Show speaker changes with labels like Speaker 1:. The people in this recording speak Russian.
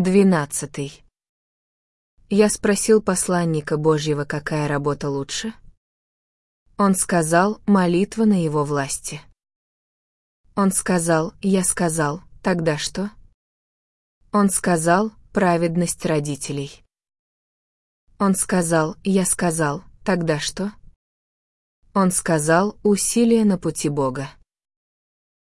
Speaker 1: Двенадцатый. Я спросил посланника Божьего, какая работа лучше. Он сказал, молитва на его власти. Он сказал, я сказал, тогда что? Он сказал, праведность родителей. Он сказал, я сказал, тогда что? Он сказал, усилие на пути Бога.